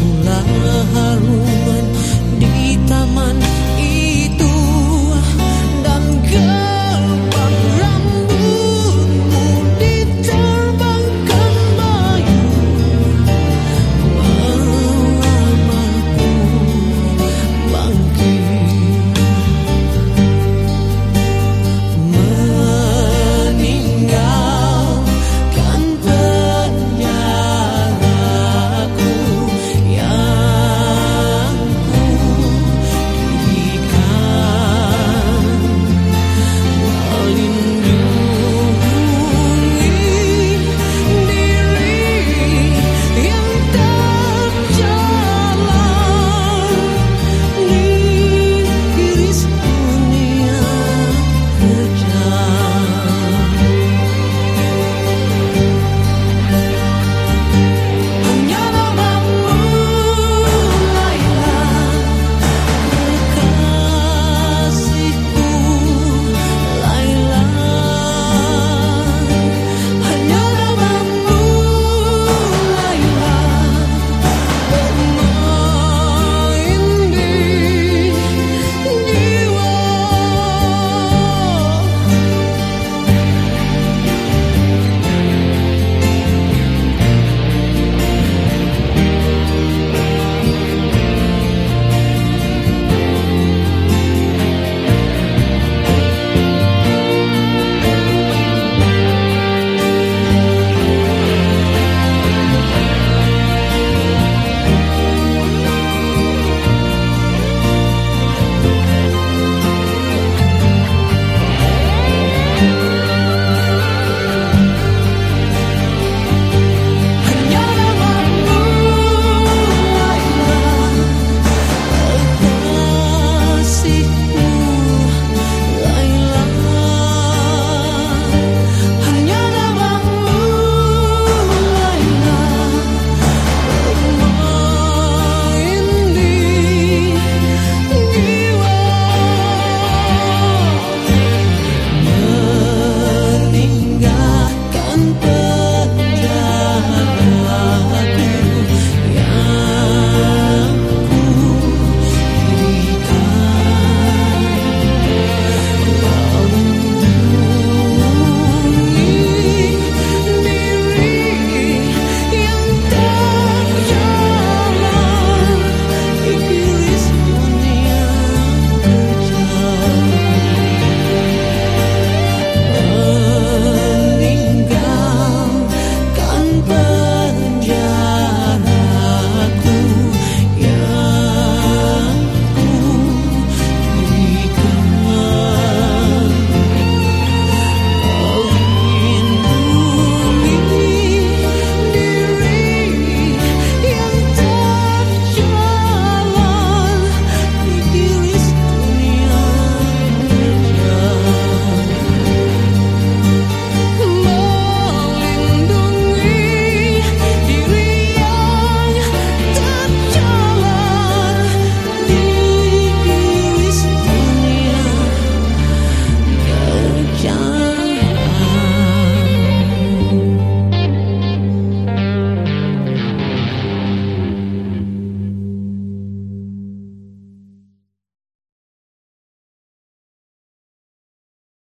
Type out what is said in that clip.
Mula haruman di taman